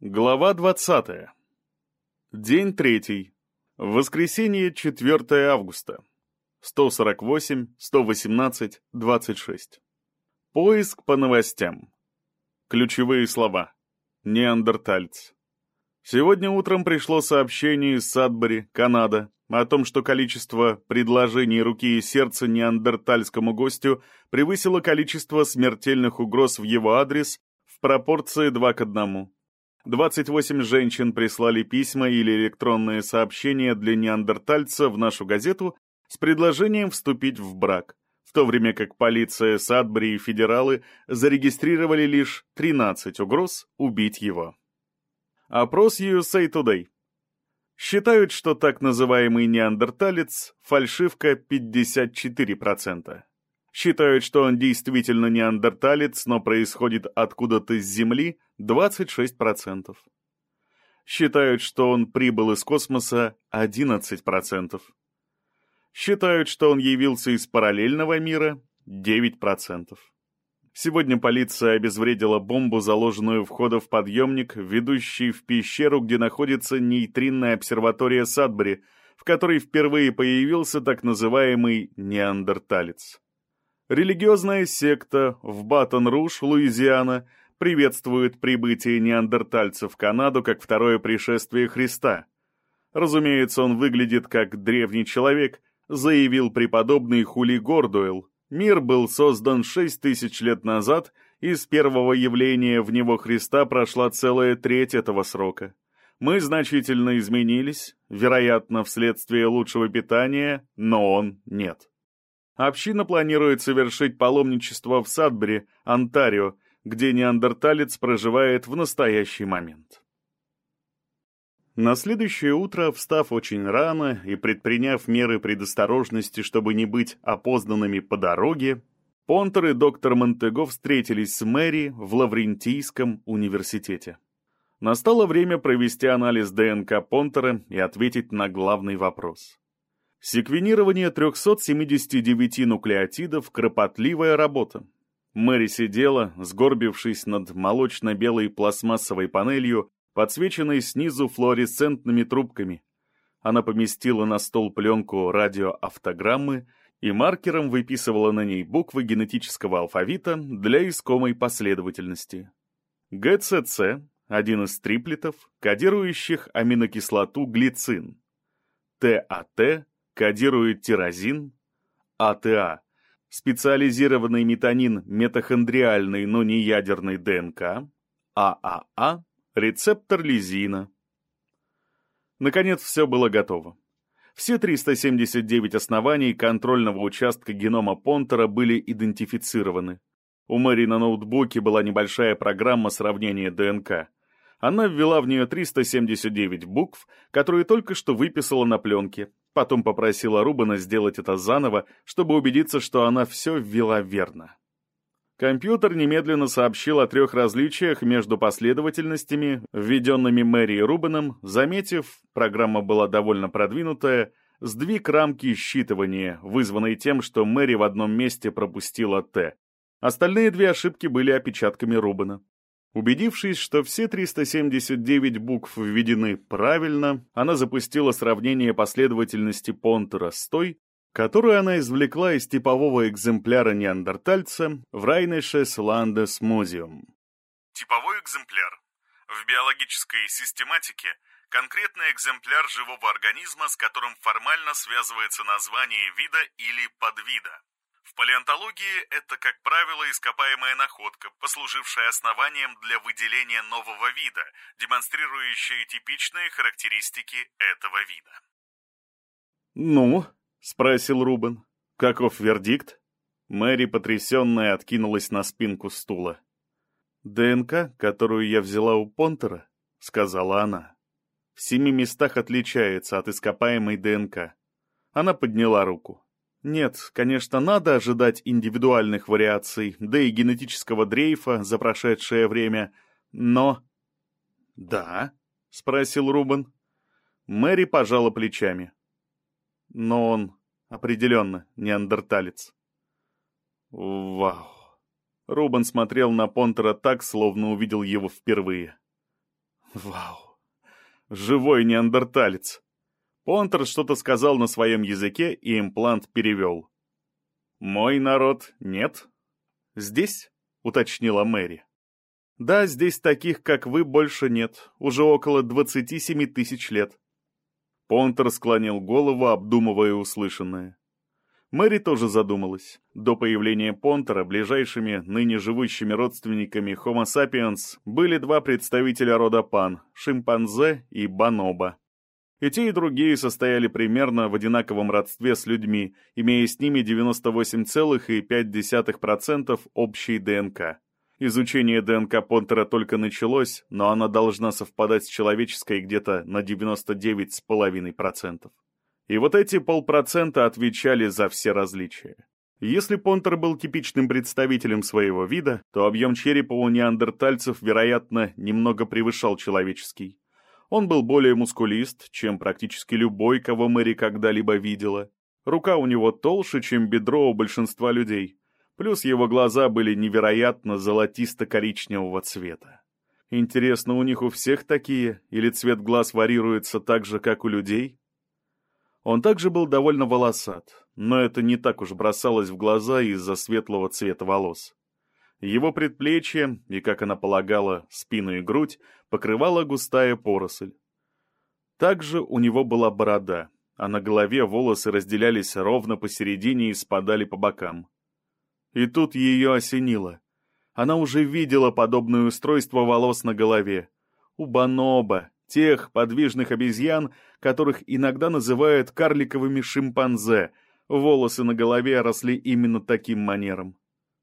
Глава 20. День третий. Воскресенье, 4 августа. 148, 118, 26. Поиск по новостям. Ключевые слова. Неандертальц. Сегодня утром пришло сообщение из Садбери, Канада, о том, что количество предложений руки и сердца неандертальскому гостю превысило количество смертельных угроз в его адрес в пропорции 2 к 1. 28 женщин прислали письма или электронные сообщения для неандертальца в нашу газету с предложением вступить в брак, в то время как полиция Садбери и федералы зарегистрировали лишь 13 угроз убить его. Опрос USA Today. Считают, что так называемый неандерталец – фальшивка 54%. Считают, что он действительно неандерталец, но происходит откуда-то с Земли 26%. Считают, что он прибыл из космоса 11%. Считают, что он явился из параллельного мира 9%. Сегодня полиция обезвредила бомбу, заложенную входа в подъемник, ведущий в пещеру, где находится нейтринная обсерватория Садбери, в которой впервые появился так называемый неандерталец. Религиозная секта в Батон-Руш, Луизиана, приветствует прибытие неандертальцев в Канаду как второе пришествие Христа. Разумеется, он выглядит как древний человек, заявил преподобный Хули Гордуэлл. Мир был создан шесть тысяч лет назад, и с первого явления в него Христа прошла целая треть этого срока. Мы значительно изменились, вероятно, вследствие лучшего питания, но он нет. Община планирует совершить паломничество в Садбери, Онтарио, где неандерталец проживает в настоящий момент. На следующее утро, встав очень рано и предприняв меры предосторожности, чтобы не быть опознанными по дороге, Понтер и доктор Монтего встретились с Мэри в Лаврентийском университете. Настало время провести анализ ДНК Понтера и ответить на главный вопрос. Секвенирование 379 нуклеотидов – кропотливая работа. Мэри сидела, сгорбившись над молочно-белой пластмассовой панелью, подсвеченной снизу флуоресцентными трубками. Она поместила на стол пленку радиоавтограммы и маркером выписывала на ней буквы генетического алфавита для искомой последовательности. ГЦЦ – один из триплетов, кодирующих аминокислоту глицин. ТАТ кодирует тирозин, АТА – специализированный метанин метахондриальной, но не ядерной ДНК, ААА – рецептор лизина. Наконец, все было готово. Все 379 оснований контрольного участка генома Понтера были идентифицированы. У Мэри на ноутбуке была небольшая программа сравнения ДНК. Она ввела в нее 379 букв, которые только что выписала на пленке, Потом попросила Рубана сделать это заново, чтобы убедиться, что она все ввела верно. Компьютер немедленно сообщил о трех различиях между последовательностями, введенными Мэри и Рубаном, заметив, программа была довольно продвинутая, сдвиг рамки считывания, вызванный тем, что Мэри в одном месте пропустила «Т». Остальные две ошибки были опечатками Рубана. Убедившись, что все 379 букв введены правильно, она запустила сравнение последовательности Понтера с той, которую она извлекла из типового экземпляра неандертальца в Райнешес Ландес Музеум. Типовой экземпляр. В биологической систематике конкретный экземпляр живого организма, с которым формально связывается название вида или подвида. Палеонтологии это, как правило, ископаемая находка, послужившая основанием для выделения нового вида, демонстрирующая типичные характеристики этого вида. «Ну?» — спросил Рубен. «Каков вердикт?» Мэри, потрясенная, откинулась на спинку стула. «ДНК, которую я взяла у Понтера», — сказала она, — «в семи местах отличается от ископаемой ДНК». Она подняла руку. Нет, конечно, надо ожидать индивидуальных вариаций, да и генетического дрейфа за прошедшее время, но... «Да?» — спросил Рубен. Мэри пожала плечами. Но он определенно неандерталец. Вау. Рубен смотрел на Понтера так, словно увидел его впервые. Вау! Живой неандерталец! Понтер что-то сказал на своем языке, и имплант перевел. «Мой народ нет?» «Здесь?» — уточнила Мэри. «Да, здесь таких, как вы, больше нет. Уже около 27 тысяч лет». Понтер склонил голову, обдумывая услышанное. Мэри тоже задумалась. До появления Понтера ближайшими, ныне живущими родственниками Homo sapiens были два представителя рода Пан — шимпанзе и бонобо. И те, и другие состояли примерно в одинаковом родстве с людьми, имея с ними 98,5% общей ДНК. Изучение ДНК Понтера только началось, но она должна совпадать с человеческой где-то на 99,5%. И вот эти полпроцента отвечали за все различия. Если Понтер был типичным представителем своего вида, то объем черепа у неандертальцев, вероятно, немного превышал человеческий. Он был более мускулист, чем практически любой, кого Мэри когда-либо видела. Рука у него толще, чем бедро у большинства людей. Плюс его глаза были невероятно золотисто-коричневого цвета. Интересно, у них у всех такие, или цвет глаз варьируется так же, как у людей? Он также был довольно волосат, но это не так уж бросалось в глаза из-за светлого цвета волос. Его предплечье и, как она полагала, спину и грудь покрывала густая поросль. Также у него была борода, а на голове волосы разделялись ровно посередине и спадали по бокам. И тут ее осенило. Она уже видела подобное устройство волос на голове. У Баноба, тех подвижных обезьян, которых иногда называют карликовыми шимпанзе, волосы на голове росли именно таким манером.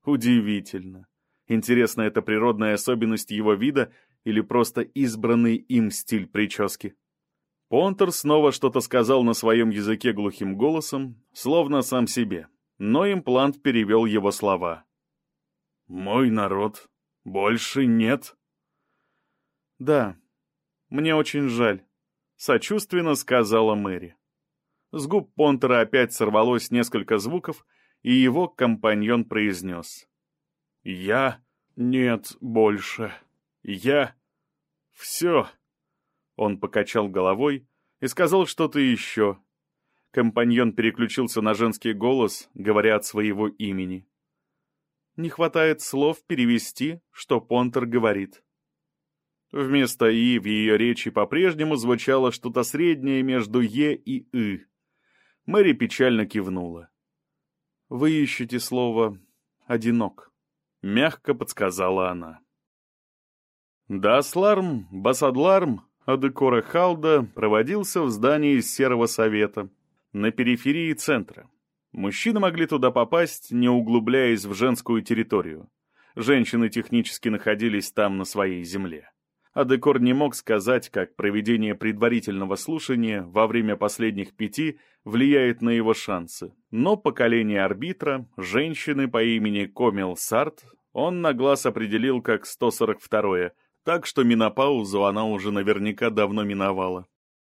Удивительно. Интересно, это природная особенность его вида или просто избранный им стиль прически? Понтер снова что-то сказал на своем языке глухим голосом, словно сам себе, но имплант перевел его слова. «Мой народ больше нет». «Да, мне очень жаль», — сочувственно сказала Мэри. С губ Понтера опять сорвалось несколько звуков, и его компаньон произнес. «Я нет больше. Я... Все». Он покачал головой и сказал что-то еще. Компаньон переключился на женский голос, говоря от своего имени. Не хватает слов перевести, что Понтер говорит. Вместо «и» в ее речи по-прежнему звучало что-то среднее между «е» и «ы». Мэри печально кивнула. «Вы ищете слово «одинок», — мягко подсказала она. Дасларм, Басадларм, Адекора Халда проводился в здании Серого Совета, на периферии центра. Мужчины могли туда попасть, не углубляясь в женскую территорию. Женщины технически находились там на своей земле. Адекор не мог сказать, как проведение предварительного слушания во время последних пяти влияет на его шансы. Но поколение арбитра, женщины по имени Комил Сарт, он на глаз определил как 142-е, так что менопаузу она уже наверняка давно миновала.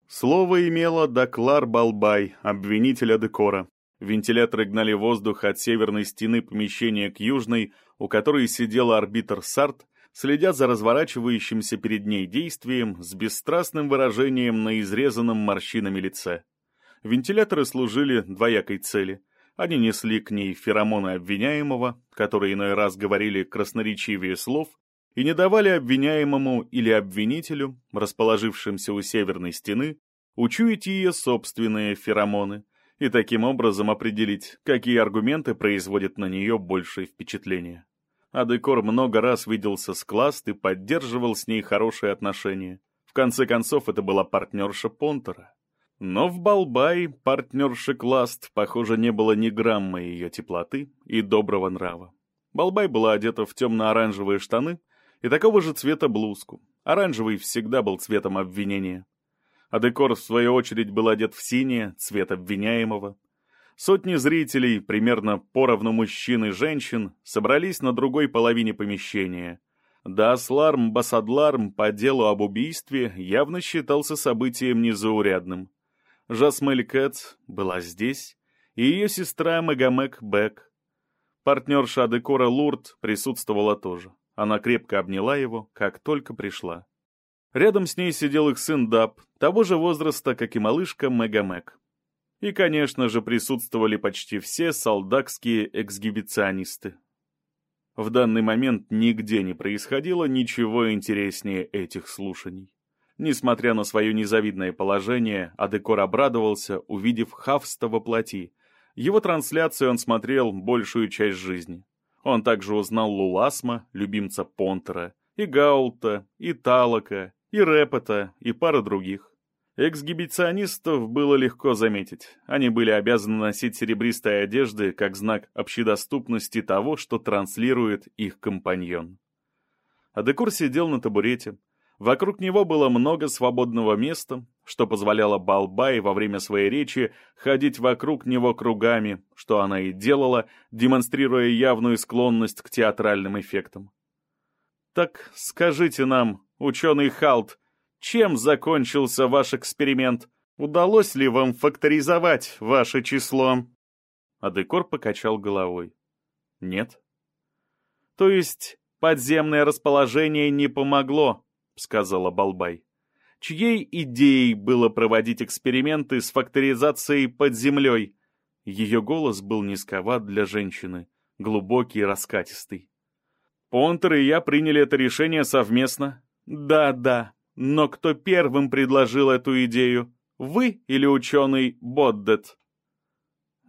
Слово имело Даклар Балбай, обвинителя Декора. Вентиляторы гнали воздух от северной стены помещения к южной, у которой сидел арбитр Сарт, следя за разворачивающимся перед ней действием с бесстрастным выражением на изрезанном морщинами лице. Вентиляторы служили двоякой цели. Они несли к ней феромоны обвиняемого, которые иной раз говорили красноречивее слов, и не давали обвиняемому или обвинителю, расположившимся у северной стены, учуять ее собственные феромоны и таким образом определить, какие аргументы производят на нее большее впечатление. Адекор много раз виделся с Класт и поддерживал с ней хорошие отношения. В конце концов, это была партнерша Понтера. Но в Балбай партнерши Класт, похоже, не было ни грамма ее теплоты и доброго нрава. Балбай была одета в темно-оранжевые штаны и такого же цвета блузку. Оранжевый всегда был цветом обвинения. А декор, в свою очередь, был одет в синее, цвет обвиняемого. Сотни зрителей, примерно поровну мужчин и женщин, собрались на другой половине помещения. Дасларм Басадларм по делу об убийстве явно считался событием незаурядным. Жасмель Кэтс была здесь, и ее сестра Магомек Бек. Партнерша Декора Лурд присутствовала тоже. Она крепко обняла его, как только пришла. Рядом с ней сидел их сын Даб, того же возраста, как и малышка Мегамек. И, конечно же, присутствовали почти все солдатские эксгибиционисты. В данный момент нигде не происходило ничего интереснее этих слушаний. Несмотря на свое незавидное положение, Адекор обрадовался, увидев Хавста во плоти. Его трансляцию он смотрел большую часть жизни. Он также узнал Луласма, любимца Понтера, и Гаулта, и Талока, и Репета, и пара других. Эксгибиционистов было легко заметить. Они были обязаны носить серебристые одежды как знак общедоступности того, что транслирует их компаньон. Адекур сидел на табурете. Вокруг него было много свободного места, что позволяло Балбай во время своей речи ходить вокруг него кругами, что она и делала, демонстрируя явную склонность к театральным эффектам. «Так скажите нам, ученый Халт, чем закончился ваш эксперимент? Удалось ли вам факторизовать ваше число?» Адекор покачал головой. «Нет». «То есть подземное расположение не помогло?» — сказала Балбай. «Чьей идеей было проводить эксперименты с факторизацией под землей?» Ее голос был низковат для женщины, глубокий и раскатистый. «Понтер и я приняли это решение совместно». «Да-да, но кто первым предложил эту идею? Вы или ученый Боддет?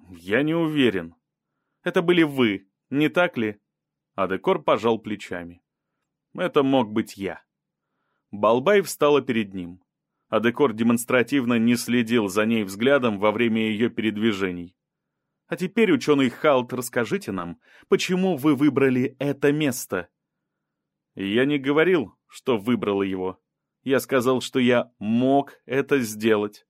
Я не уверен. Это были вы, не так ли? Адекор пожал плечами. Это мог быть я. Балбай встала перед ним. Адекор демонстративно не следил за ней взглядом во время ее передвижений. А теперь, ученый Халт, расскажите нам, почему вы выбрали это место? Я не говорил, что выбрала его. Я сказал, что я мог это сделать.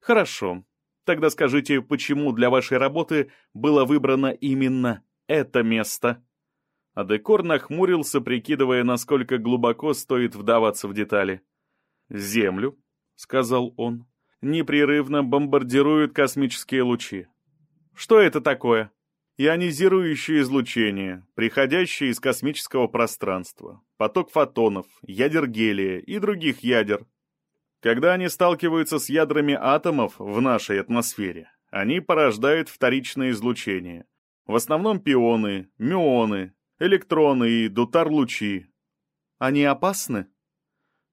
Хорошо. Тогда скажите, почему для вашей работы было выбрано именно это место? Адекор нахмурился, прикидывая, насколько глубоко стоит вдаваться в детали. «Землю», — сказал он, — «непрерывно бомбардируют космические лучи». «Что это такое?» ионизирующее излучение, приходящее из космического пространства, поток фотонов, ядер гелия и других ядер. Когда они сталкиваются с ядрами атомов в нашей атмосфере, они порождают вторичное излучение. В основном пионы, мюоны, электроны и дутар-лучи. Они опасны?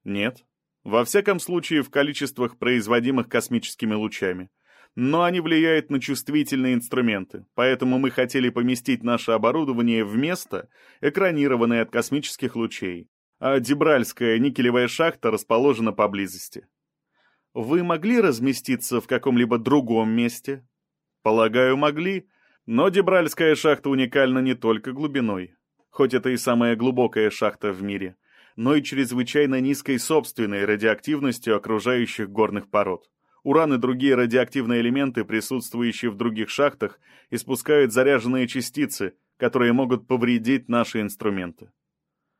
Нет. Во всяком случае, в количествах, производимых космическими лучами но они влияют на чувствительные инструменты, поэтому мы хотели поместить наше оборудование в место, экранированное от космических лучей, а Дебральская никелевая шахта расположена поблизости. Вы могли разместиться в каком-либо другом месте? Полагаю, могли, но Дебральская шахта уникальна не только глубиной, хоть это и самая глубокая шахта в мире, но и чрезвычайно низкой собственной радиоактивностью окружающих горных пород. Уран и другие радиоактивные элементы, присутствующие в других шахтах, испускают заряженные частицы, которые могут повредить наши инструменты.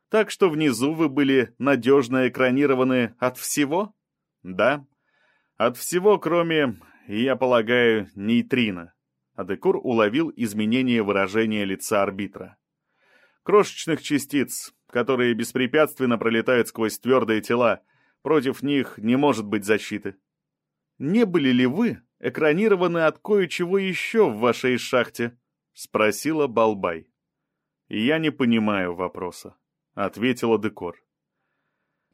Так что внизу вы были надежно экранированы от всего? Да. От всего, кроме, я полагаю, нейтрино. Адекур уловил изменение выражения лица арбитра. Крошечных частиц, которые беспрепятственно пролетают сквозь твердые тела, против них не может быть защиты. «Не были ли вы экранированы от кое-чего еще в вашей шахте?» — спросила Балбай. «Я не понимаю вопроса», — ответила Декор.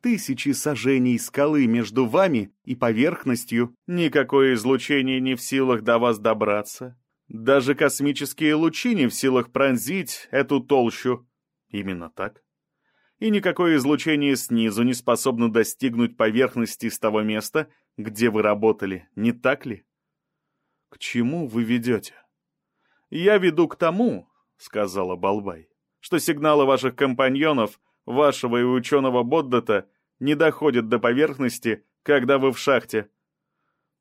«Тысячи сажений скалы между вами и поверхностью. Никакое излучение не в силах до вас добраться. Даже космические лучи не в силах пронзить эту толщу». «Именно так?» и никакое излучение снизу не способно достигнуть поверхности с того места, где вы работали, не так ли? К чему вы ведете? Я веду к тому, сказала Балбай, что сигналы ваших компаньонов, вашего и ученого Боддата, не доходят до поверхности, когда вы в шахте.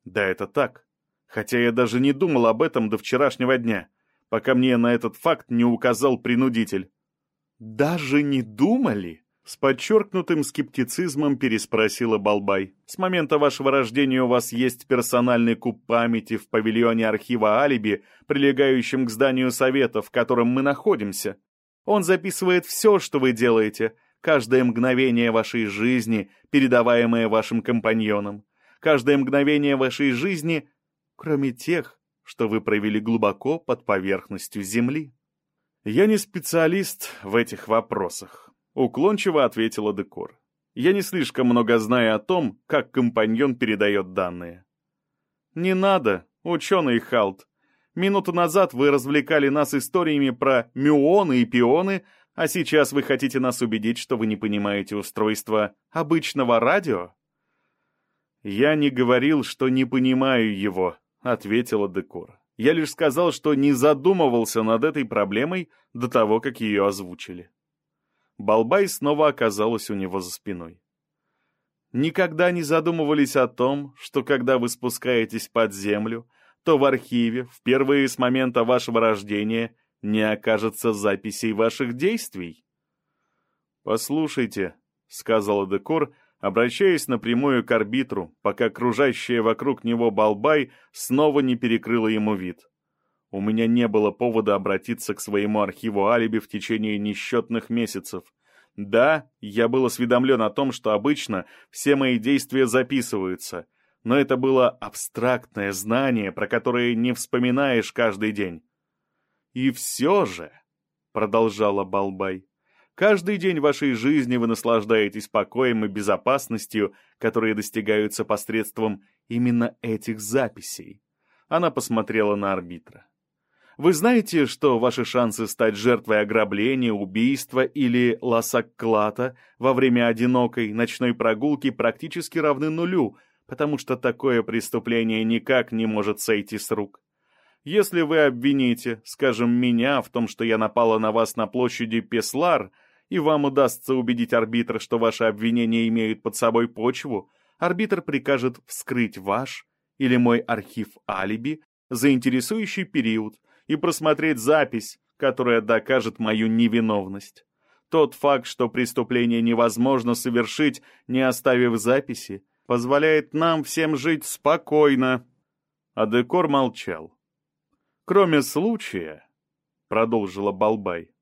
Да, это так. Хотя я даже не думал об этом до вчерашнего дня, пока мне на этот факт не указал принудитель. Даже не думали? С подчеркнутым скептицизмом переспросила Балбай. «С момента вашего рождения у вас есть персональный куб памяти в павильоне архива Алиби, прилегающем к зданию совета, в котором мы находимся. Он записывает все, что вы делаете, каждое мгновение вашей жизни, передаваемое вашим компаньонам, каждое мгновение вашей жизни, кроме тех, что вы провели глубоко под поверхностью Земли. Я не специалист в этих вопросах, уклончиво ответила Декор. Я не слишком много знаю о том, как компаньон передает данные. Не надо, ученый Халт. Минуту назад вы развлекали нас историями про мюоны и пионы, а сейчас вы хотите нас убедить, что вы не понимаете устройства обычного радио? Я не говорил, что не понимаю его, ответила Декор. Я лишь сказал, что не задумывался над этой проблемой до того, как ее озвучили. Балбай снова оказалась у него за спиной. Никогда не задумывались о том, что когда вы спускаетесь под землю, то в архиве, впервые с момента вашего рождения, не окажется записей ваших действий? «Послушайте», — сказала Декор, обращаясь напрямую к арбитру, пока окружающая вокруг него Балбай снова не перекрыла ему вид. У меня не было повода обратиться к своему архиву алиби в течение несчетных месяцев. Да, я был осведомлен о том, что обычно все мои действия записываются, но это было абстрактное знание, про которое не вспоминаешь каждый день. «И все же», — продолжала Балбай, — «каждый день вашей жизни вы наслаждаетесь покоем и безопасностью, которые достигаются посредством именно этих записей». Она посмотрела на арбитра. Вы знаете, что ваши шансы стать жертвой ограбления, убийства или ласакклата во время одинокой ночной прогулки практически равны нулю, потому что такое преступление никак не может сойти с рук. Если вы обвините, скажем, меня в том, что я напала на вас на площади Песлар, и вам удастся убедить арбитра, что ваши обвинения имеют под собой почву, арбитр прикажет вскрыть ваш или мой архив алиби за интересующий период – и просмотреть запись, которая докажет мою невиновность. Тот факт, что преступление невозможно совершить, не оставив записи, позволяет нам всем жить спокойно. А Декор молчал. Кроме случая, продолжила Балбай,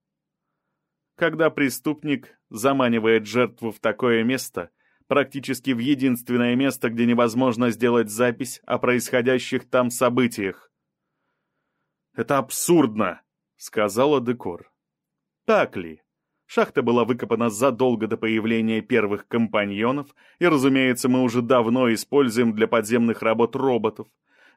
когда преступник заманивает жертву в такое место, практически в единственное место, где невозможно сделать запись о происходящих там событиях. «Это абсурдно!» — сказала Декор. «Так ли?» Шахта была выкопана задолго до появления первых компаньонов, и, разумеется, мы уже давно используем для подземных работ роботов.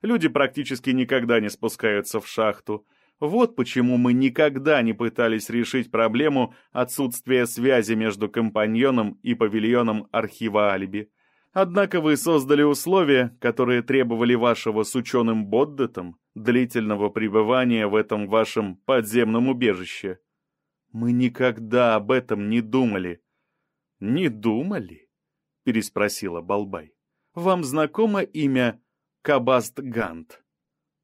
Люди практически никогда не спускаются в шахту. Вот почему мы никогда не пытались решить проблему отсутствия связи между компаньоном и павильоном архива алиби. Однако вы создали условия, которые требовали вашего с ученым Боддетом длительного пребывания в этом вашем подземном убежище. Мы никогда об этом не думали. Не думали? Переспросила Балбай. Вам знакомо имя Кабаст Гант?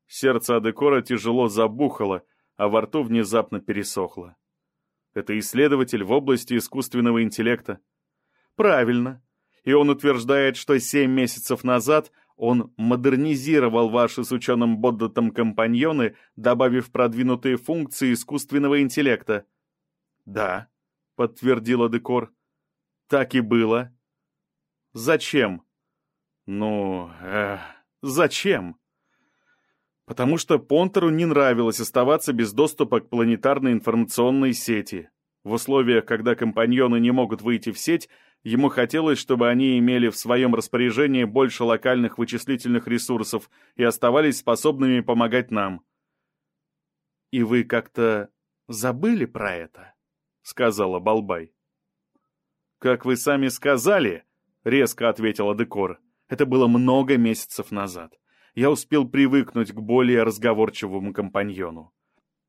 Сердце Адекора тяжело забухало, а во рту внезапно пересохло. Это исследователь в области искусственного интеллекта. Правильно и он утверждает, что семь месяцев назад он модернизировал ваши с ученым Боддатом компаньоны, добавив продвинутые функции искусственного интеллекта. «Да», — подтвердила Декор. «Так и было». «Зачем?» «Ну, эх, зачем?» Потому что Понтеру не нравилось оставаться без доступа к планетарной информационной сети. В условиях, когда компаньоны не могут выйти в сеть, Ему хотелось, чтобы они имели в своем распоряжении больше локальных вычислительных ресурсов и оставались способными помогать нам. «И вы как-то забыли про это?» — сказала Балбай. «Как вы сами сказали», — резко ответила Декор, — «это было много месяцев назад. Я успел привыкнуть к более разговорчивому компаньону.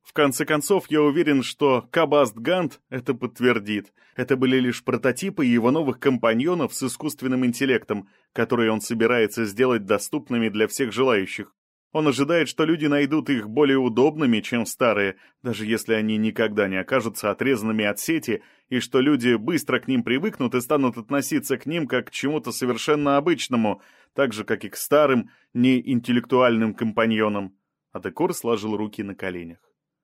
В конце концов, я уверен, что Кабаст Гант это подтвердит. Это были лишь прототипы его новых компаньонов с искусственным интеллектом, которые он собирается сделать доступными для всех желающих. Он ожидает, что люди найдут их более удобными, чем старые, даже если они никогда не окажутся отрезанными от сети, и что люди быстро к ним привыкнут и станут относиться к ним как к чему-то совершенно обычному, так же, как и к старым, неинтеллектуальным компаньонам. Адекор сложил руки на коленях.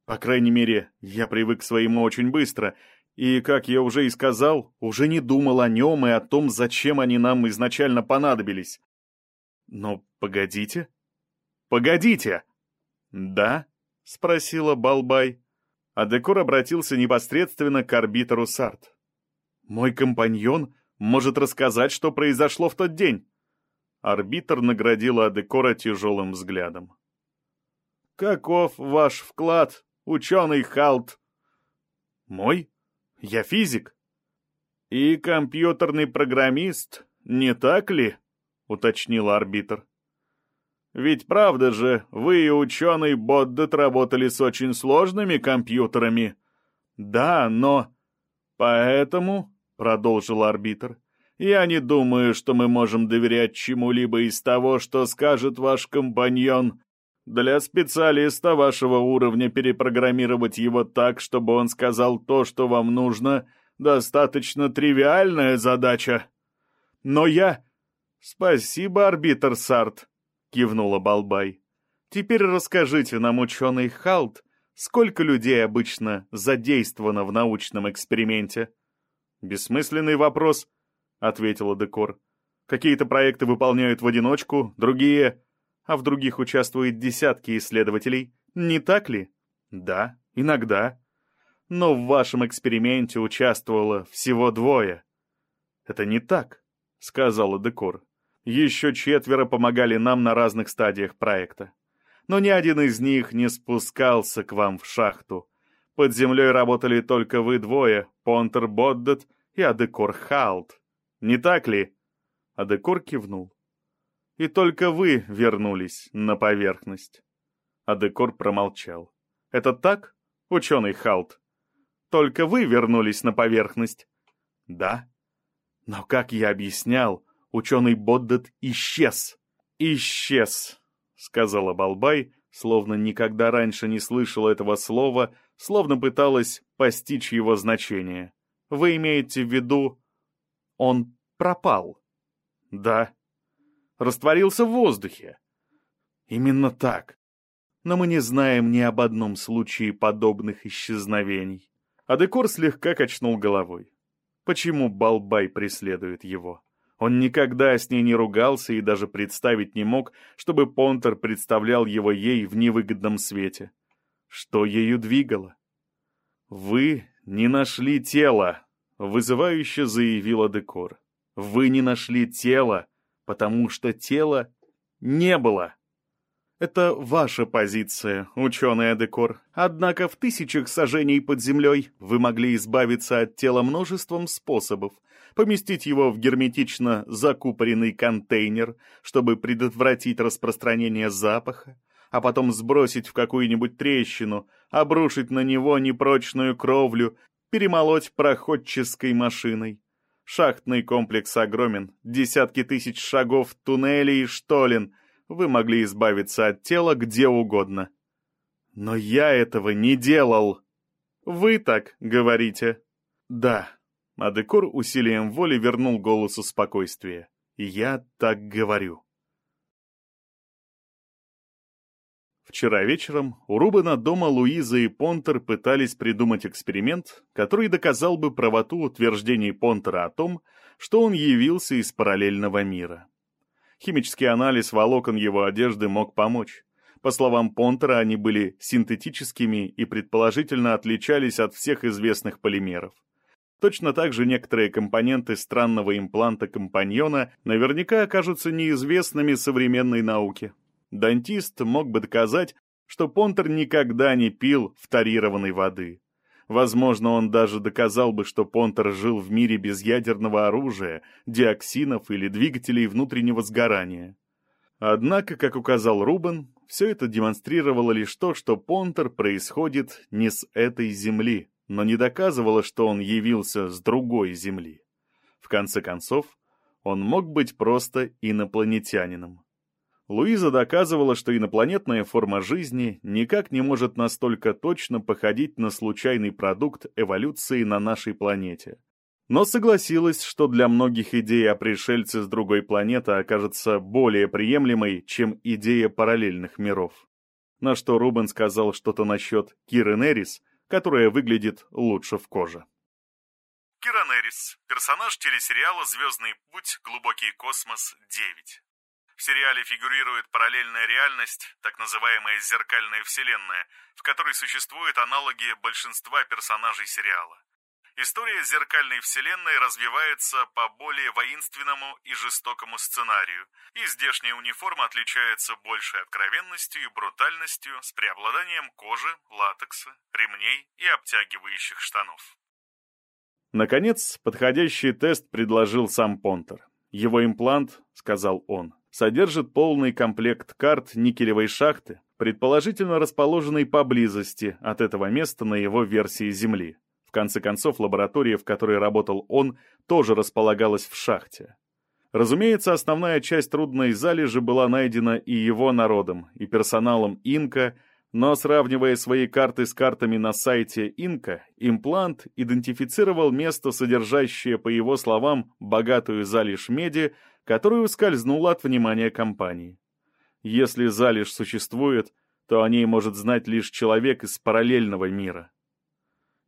По крайней мере, я привык к своему очень быстро, И, как я уже и сказал, уже не думал о нем и о том, зачем они нам изначально понадобились. Но погодите. Погодите! Да? — спросила Балбай. Адекор обратился непосредственно к арбитру Сарт. «Мой компаньон может рассказать, что произошло в тот день». Арбитр наградил Адекора тяжелым взглядом. «Каков ваш вклад, ученый Халт?» «Мой? Я физик». «И компьютерный программист, не так ли?» — уточнил арбитр. «Ведь правда же, вы и ученый Боддет работали с очень сложными компьютерами». «Да, но...» «Поэтому», — продолжил арбитр, «я не думаю, что мы можем доверять чему-либо из того, что скажет ваш компаньон. Для специалиста вашего уровня перепрограммировать его так, чтобы он сказал то, что вам нужно, достаточно тривиальная задача. Но я... Спасибо, арбитр Сарт», — кивнула Балбай. «Теперь расскажите нам, ученый Халт, сколько людей обычно задействовано в научном эксперименте?» «Бессмысленный вопрос», — ответил Адекор. «Какие-то проекты выполняют в одиночку, другие а в других участвуют десятки исследователей, не так ли? Да, иногда. Но в вашем эксперименте участвовало всего двое. Это не так, сказала Декор. Еще четверо помогали нам на разных стадиях проекта. Но ни один из них не спускался к вам в шахту. Под землей работали только вы двое, Понтер Боддет и Адекор Халт. Не так ли? Адекор кивнул и только вы вернулись на поверхность. А Декор промолчал. «Это так, ученый Халт? Только вы вернулись на поверхность?» «Да». «Но, как я объяснял, ученый Боддет исчез». «Исчез», — сказала Балбай, словно никогда раньше не слышала этого слова, словно пыталась постичь его значение. «Вы имеете в виду, он пропал?» «Да», растворился в воздухе. Именно так. Но мы не знаем ни об одном случае подобных исчезновений. Адекор слегка качнул головой. Почему Балбай преследует его? Он никогда с ней не ругался и даже представить не мог, чтобы Понтер представлял его ей в невыгодном свете. Что ею двигало? «Вы не нашли тело», — вызывающе заявила Декор. «Вы не нашли тело, потому что тела не было. Это ваша позиция, ученый Адекор. Однако в тысячах сажений под землей вы могли избавиться от тела множеством способов. Поместить его в герметично закупоренный контейнер, чтобы предотвратить распространение запаха, а потом сбросить в какую-нибудь трещину, обрушить на него непрочную кровлю, перемолоть проходческой машиной. Шахтный комплекс огромен, десятки тысяч шагов туннелей и штолен. Вы могли избавиться от тела где угодно. Но я этого не делал. Вы так говорите. Да. Адекор усилием воли вернул голосу спокойствие. Я так говорю. Вчера вечером у Рубена дома Луиза и Понтер пытались придумать эксперимент, который доказал бы правоту утверждений Понтера о том, что он явился из параллельного мира. Химический анализ волокон его одежды мог помочь. По словам Понтера, они были синтетическими и предположительно отличались от всех известных полимеров. Точно так же некоторые компоненты странного импланта компаньона наверняка окажутся неизвестными современной науке. Дантист мог бы доказать, что Понтер никогда не пил вторированной воды. Возможно, он даже доказал бы, что Понтер жил в мире без ядерного оружия, диоксинов или двигателей внутреннего сгорания. Однако, как указал Рубен, все это демонстрировало лишь то, что Понтер происходит не с этой Земли, но не доказывало, что он явился с другой Земли. В конце концов, он мог быть просто инопланетянином. Луиза доказывала, что инопланетная форма жизни никак не может настолько точно походить на случайный продукт эволюции на нашей планете. Но согласилась, что для многих идея о пришельце с другой планеты окажется более приемлемой, чем идея параллельных миров. На что Рубен сказал что-то насчет Киры Нерис, которая выглядит лучше в коже. Кира Неррис, персонаж телесериала «Звездный путь. Глубокий космос. 9». В сериале фигурирует параллельная реальность, так называемая зеркальная вселенная, в которой существуют аналоги большинства персонажей сериала. История зеркальной вселенной развивается по более воинственному и жестокому сценарию, и здешняя униформа отличается большей откровенностью и брутальностью с преобладанием кожи, латекса, ремней и обтягивающих штанов. Наконец, подходящий тест предложил сам Понтер. Его имплант, сказал он, содержит полный комплект карт никелевой шахты, предположительно расположенной поблизости от этого места на его версии Земли. В конце концов, лаборатория, в которой работал он, тоже располагалась в шахте. Разумеется, основная часть трудной залежи была найдена и его народом, и персоналом Инка, но сравнивая свои карты с картами на сайте Инка, имплант идентифицировал место, содержащее, по его словам, богатую залежь меди, которая ускользнула от внимания компании. Если залежь существует, то о ней может знать лишь человек из параллельного мира.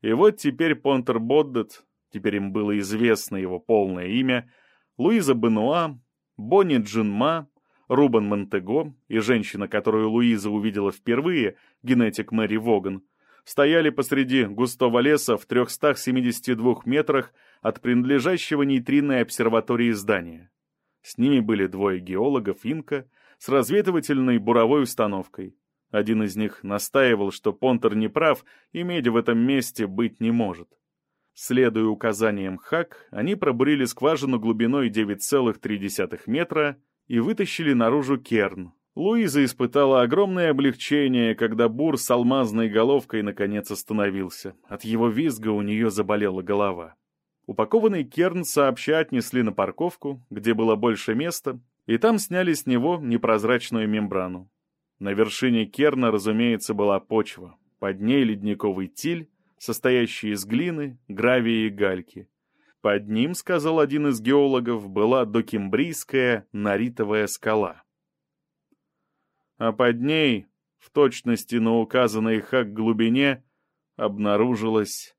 И вот теперь Понтер Боддет, теперь им было известно его полное имя, Луиза Бенуа, Бонни Джинма, Рубен Монтего и женщина, которую Луиза увидела впервые, генетик Мэри Воган, стояли посреди густого леса в 372 метрах от принадлежащего нейтринной обсерватории здания. С ними были двое геологов Инка с разведывательной буровой установкой. Один из них настаивал, что Понтер не прав, и меди в этом месте быть не может. Следуя указаниям ХАК, они пробурили скважину глубиной 9,3 метра и вытащили наружу керн. Луиза испытала огромное облегчение, когда бур с алмазной головкой наконец остановился. От его визга у нее заболела голова. Упакованный керн сообща отнесли на парковку, где было больше места, и там сняли с него непрозрачную мембрану. На вершине керна, разумеется, была почва, под ней ледниковый тиль, состоящий из глины, гравия и гальки. Под ним, сказал один из геологов, была докембрийская наритовая скала. А под ней, в точности на указанной хак глубине, обнаружилась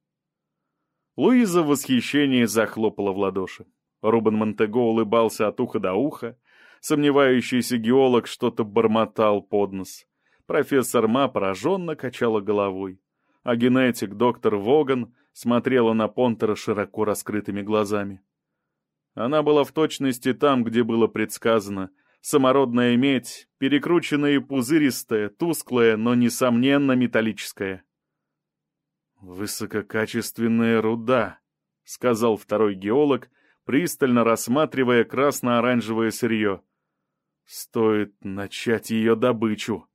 Луиза в восхищении захлопала в ладоши. Рубен Монтего улыбался от уха до уха. Сомневающийся геолог что-то бормотал под нос. Профессор Ма пораженно качала головой. А генетик доктор Воган смотрела на Понтера широко раскрытыми глазами. Она была в точности там, где было предсказано. Самородная медь, перекрученная и пузыристая, тусклая, но, несомненно, металлическая. «Высококачественная руда», — сказал второй геолог, пристально рассматривая красно-оранжевое сырье. «Стоит начать ее добычу».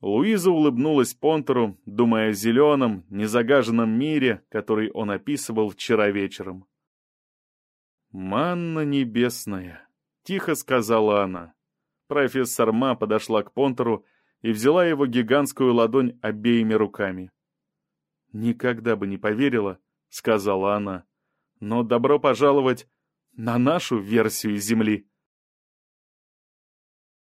Луиза улыбнулась Понтеру, думая о зеленом, незагаженном мире, который он описывал вчера вечером. «Манна небесная», — тихо сказала она. Профессор Ма подошла к Понтеру и взяла его гигантскую ладонь обеими руками. «Никогда бы не поверила», — сказала она. «Но добро пожаловать на нашу версию Земли».